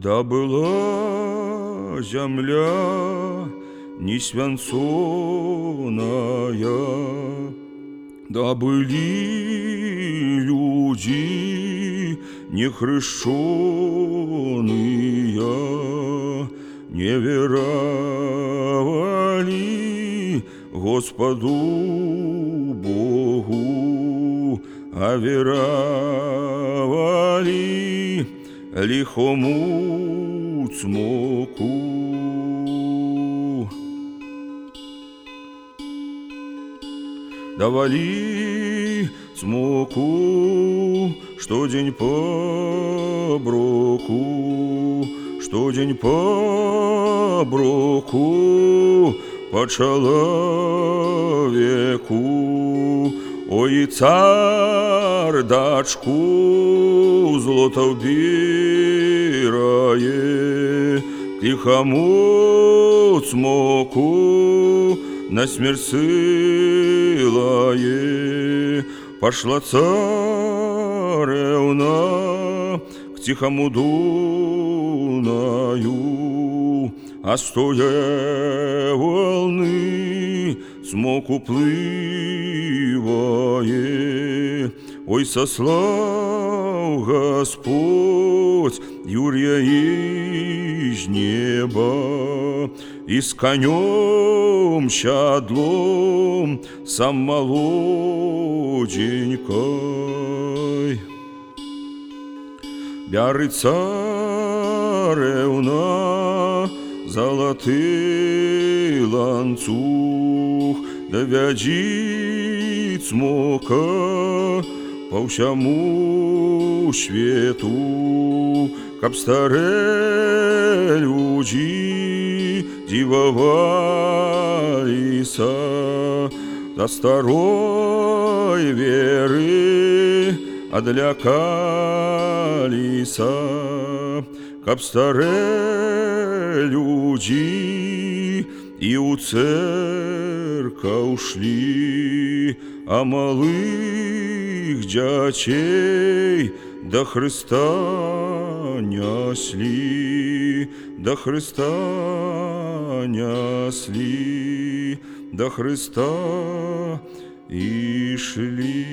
Да была земля не свянцоная, Да были люди не хрещеные, Не веровали Господу Богу, а веровали лихому цмоку. Давали цмоку, что день по броку, что день по броку по человеку. Ой, цар дачку злото вбирає, тихому цмоку на смерть силає. Пошла царевна к тихому Дунаю, а стоя волны смог упливає. Ой, сослав Господь Юрия из неба, И с конем щадлом сам молоденькой. Бяри царевна, золотий ланцуг, да вяжіть по всьому світу, каб старе люди дивовалися, та старой веры одлякалися, каб старе люди и у церква ушли, а малых своих дзяцей да Хрыста няслі, да Хрыста няслі, да Хрыста ішлі.